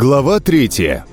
Глава третья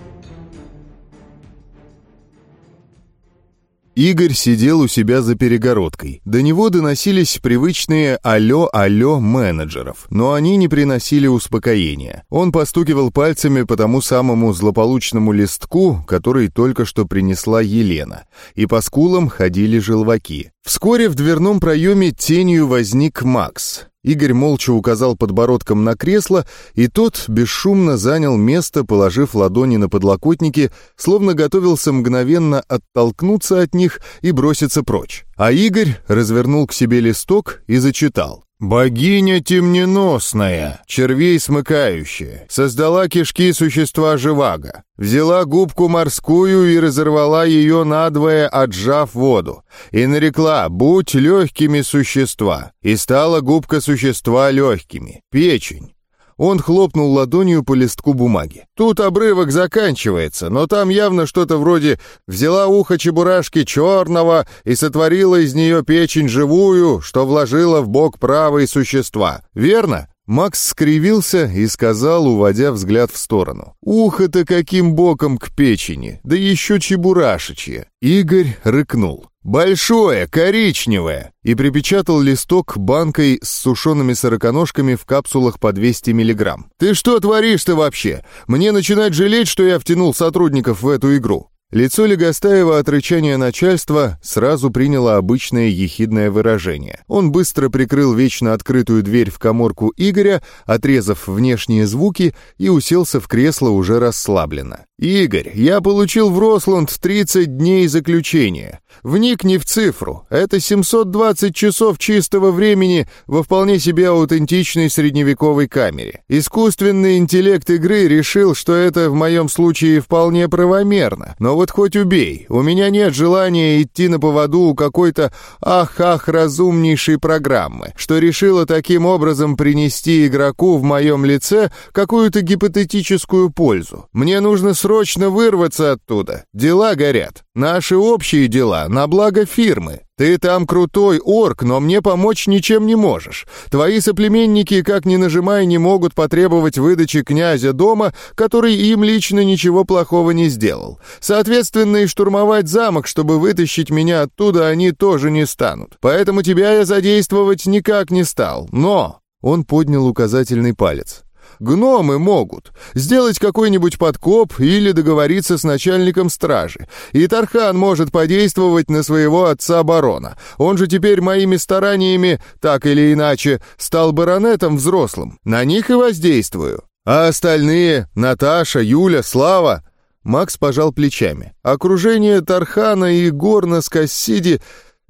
Игорь сидел у себя за перегородкой. До него доносились привычные «алло-алло» менеджеров, но они не приносили успокоения. Он постукивал пальцами по тому самому злополучному листку, который только что принесла Елена, и по скулам ходили желваки. Вскоре в дверном проеме тенью возник Макс. Игорь молча указал подбородком на кресло, и тот бесшумно занял место, положив ладони на подлокотники, словно готовился мгновенно оттолкнуться от них и броситься прочь. А Игорь развернул к себе листок и зачитал. «Богиня темненосная, червей смыкающая, создала кишки существа живаго, взяла губку морскую и разорвала ее надвое, отжав воду, и нарекла «Будь легкими существа», и стала губка существа легкими, печень. Он хлопнул ладонью по листку бумаги. Тут обрывок заканчивается, но там явно что-то вроде «взяла ухо чебурашки черного и сотворила из нее печень живую, что вложила в бок правой существа». Верно? Макс скривился и сказал, уводя взгляд в сторону. «Ухо-то каким боком к печени, да еще чебурашечье!» Игорь рыкнул. «Большое, коричневое!» и припечатал листок банкой с сушеными сороконожками в капсулах по 200 миллиграмм. «Ты что творишь-то вообще? Мне начинать жалеть, что я втянул сотрудников в эту игру?» Лицо Легостаева от рычания начальства сразу приняло обычное ехидное выражение. Он быстро прикрыл вечно открытую дверь в коморку Игоря, отрезав внешние звуки, и уселся в кресло уже расслабленно. «Игорь, я получил в Росланд 30 дней заключения. Вникни в цифру. Это 720 часов чистого времени во вполне себе аутентичной средневековой камере. Искусственный интеллект игры решил, что это в моем случае вполне правомерно. Но вот хоть убей, у меня нет желания идти на поводу у какой-то ах-ах разумнейшей программы, что решила таким образом принести игроку в моем лице какую-то гипотетическую пользу. Мне нужно срочно вырваться оттуда. Дела горят. Наши общие дела на благо фирмы. Ты там крутой орк, но мне помочь ничем не можешь. Твои соплеменники, как ни нажимай, не могут потребовать выдачи князя дома, который им лично ничего плохого не сделал. Соответственно, и штурмовать замок, чтобы вытащить меня оттуда, они тоже не станут. Поэтому тебя я задействовать никак не стал. Но...» Он поднял указательный палец. Гномы могут сделать какой-нибудь подкоп или договориться с начальником стражи. И Тархан может подействовать на своего отца барона. Он же теперь моими стараниями, так или иначе, стал баронетом взрослым. На них и воздействую. А остальные — Наташа, Юля, Слава — Макс пожал плечами. Окружение Тархана и Горна с Кассиди...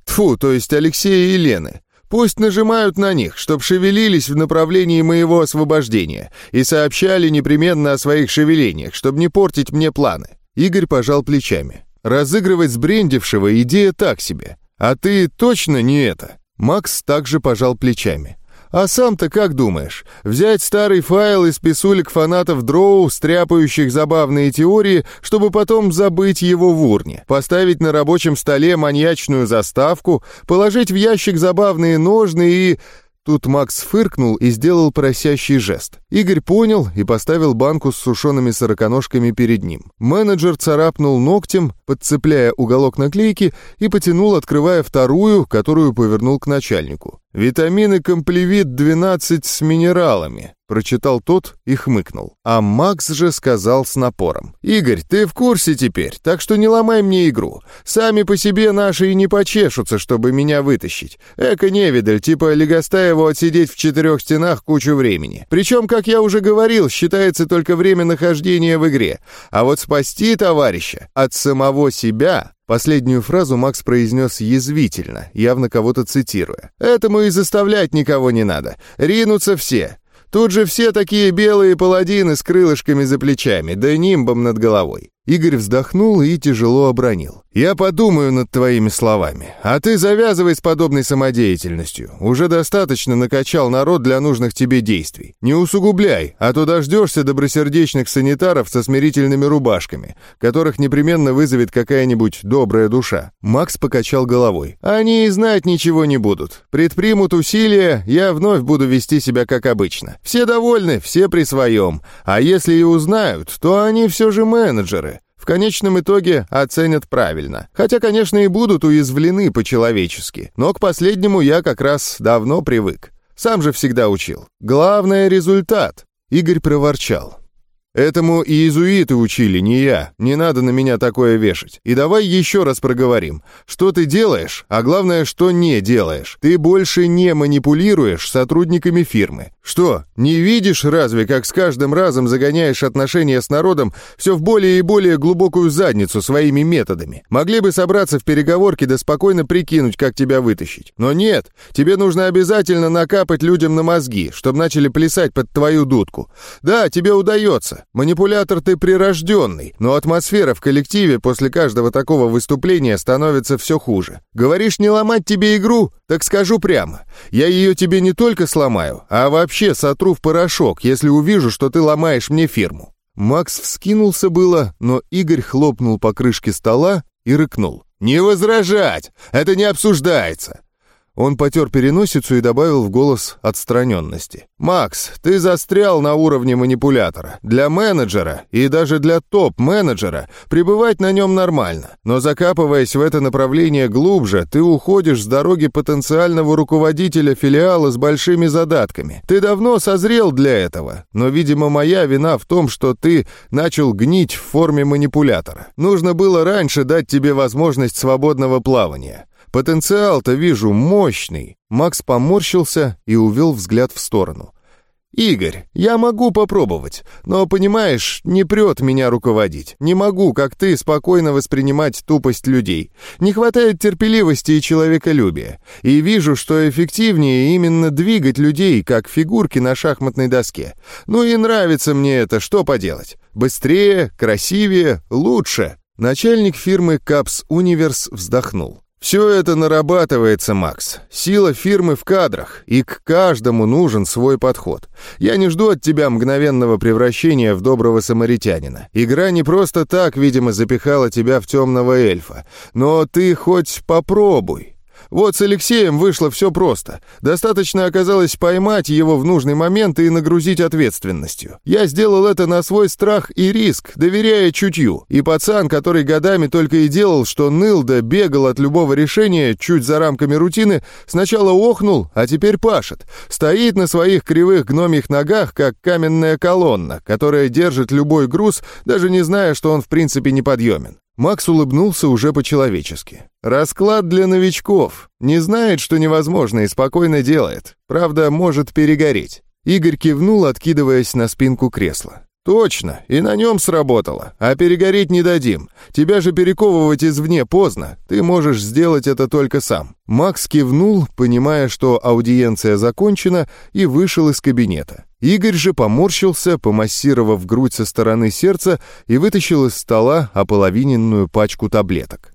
Тфу, то есть Алексея и Лены. Пусть нажимают на них, чтоб шевелились в направлении моего освобождения и сообщали непременно о своих шевелениях, чтобы не портить мне планы». Игорь пожал плечами. «Разыгрывать сбрендившего идея так себе. А ты точно не это?» Макс также пожал плечами. А сам-то как думаешь? Взять старый файл из писулек фанатов Дроу, стряпающих забавные теории, чтобы потом забыть его в урне, поставить на рабочем столе маньячную заставку, положить в ящик забавные ножны и... Тут Макс фыркнул и сделал просящий жест. Игорь понял и поставил банку с сушеными сороконожками перед ним. Менеджер царапнул ногтем, подцепляя уголок наклейки, и потянул, открывая вторую, которую повернул к начальнику. «Витамины комплевит-12 с минералами», — прочитал тот и хмыкнул. А Макс же сказал с напором. «Игорь, ты в курсе теперь, так что не ломай мне игру. Сами по себе наши и не почешутся, чтобы меня вытащить. Эко-невидаль, типа Легостаеву отсидеть в четырех стенах кучу времени. Причем, как я уже говорил, считается только время нахождения в игре. А вот спасти товарища от самого себя Последнюю фразу Макс произнес язвительно, явно кого-то цитируя. «Этому и заставлять никого не надо. Ринутся все. Тут же все такие белые паладины с крылышками за плечами, да нимбом над головой. Игорь вздохнул и тяжело обронил. «Я подумаю над твоими словами. А ты завязывай с подобной самодеятельностью. Уже достаточно накачал народ для нужных тебе действий. Не усугубляй, а то дождешься добросердечных санитаров со смирительными рубашками, которых непременно вызовет какая-нибудь добрая душа». Макс покачал головой. «Они и знать ничего не будут. Предпримут усилия, я вновь буду вести себя как обычно. Все довольны, все при своем. А если и узнают, то они все же менеджеры конечном итоге оценят правильно. Хотя, конечно, и будут уязвлены по-человечески. Но к последнему я как раз давно привык. Сам же всегда учил. Главное — результат. Игорь проворчал. Этому и иезуиты учили, не я. Не надо на меня такое вешать. И давай еще раз проговорим. Что ты делаешь, а главное, что не делаешь. Ты больше не манипулируешь сотрудниками фирмы. Что, не видишь разве, как с каждым разом загоняешь отношения с народом все в более и более глубокую задницу своими методами? Могли бы собраться в переговорке да спокойно прикинуть, как тебя вытащить. Но нет, тебе нужно обязательно накапать людям на мозги, чтобы начали плясать под твою дудку. Да, тебе удается. Манипулятор ты прирожденный, но атмосфера в коллективе после каждого такого выступления становится все хуже. Говоришь не ломать тебе игру? Так скажу прямо. Я ее тебе не только сломаю, а вообще сотру в порошок, если увижу, что ты ломаешь мне фирму». Макс вскинулся было, но Игорь хлопнул по крышке стола и рыкнул. «Не возражать! Это не обсуждается! Он потер переносицу и добавил в голос отстраненности. «Макс, ты застрял на уровне манипулятора. Для менеджера и даже для топ-менеджера пребывать на нем нормально. Но закапываясь в это направление глубже, ты уходишь с дороги потенциального руководителя филиала с большими задатками. Ты давно созрел для этого. Но, видимо, моя вина в том, что ты начал гнить в форме манипулятора. Нужно было раньше дать тебе возможность свободного плавания. Потенциал-то вижу мощный. Макс поморщился и увел взгляд в сторону. «Игорь, я могу попробовать, но, понимаешь, не прет меня руководить. Не могу, как ты, спокойно воспринимать тупость людей. Не хватает терпеливости и человеколюбия. И вижу, что эффективнее именно двигать людей, как фигурки на шахматной доске. Ну и нравится мне это, что поделать. Быстрее, красивее, лучше». Начальник фирмы «Капс Универс» вздохнул. Все это нарабатывается, Макс. Сила фирмы в кадрах, и к каждому нужен свой подход. Я не жду от тебя мгновенного превращения в доброго самаритянина. Игра не просто так, видимо, запихала тебя в темного эльфа. Но ты хоть попробуй. Вот с Алексеем вышло все просто. Достаточно оказалось поймать его в нужный момент и нагрузить ответственностью. Я сделал это на свой страх и риск, доверяя чутью. И пацан, который годами только и делал, что ныл да бегал от любого решения чуть за рамками рутины, сначала охнул, а теперь пашет. Стоит на своих кривых гномьих ногах, как каменная колонна, которая держит любой груз, даже не зная, что он в принципе неподъемен. Макс улыбнулся уже по-человечески. «Расклад для новичков. Не знает, что невозможно, и спокойно делает. Правда, может перегореть». Игорь кивнул, откидываясь на спинку кресла. «Точно, и на нем сработало. А перегореть не дадим. Тебя же перековывать извне поздно. Ты можешь сделать это только сам». Макс кивнул, понимая, что аудиенция закончена, и вышел из кабинета. Игорь же поморщился, помассировав грудь со стороны сердца и вытащил из стола ополовиненную пачку таблеток.